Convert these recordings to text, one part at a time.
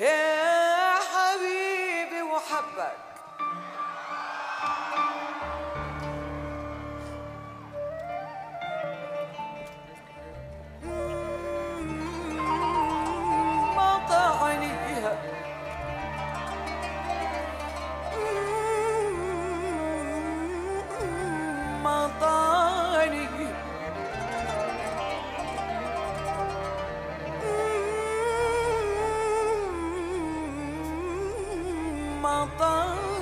Yeah. مطر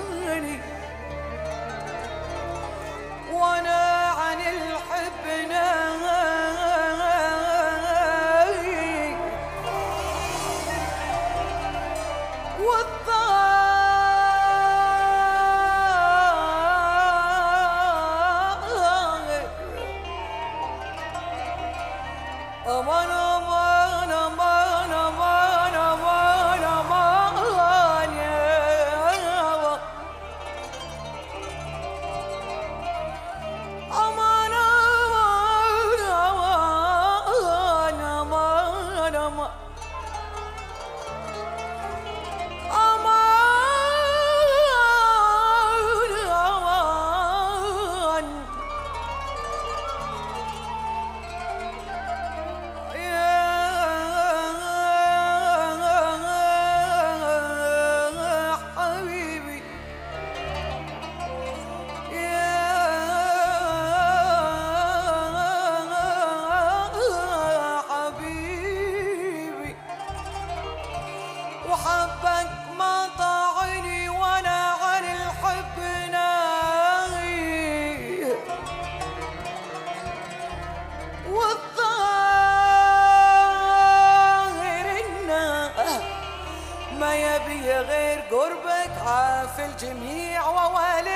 يسمعها الجميع وويل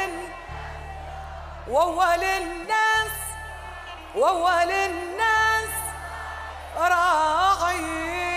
وويل الناس وويل الناس راعي